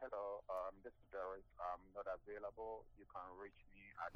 hello, um, this is Derek. I'm um, not available. You can reach me at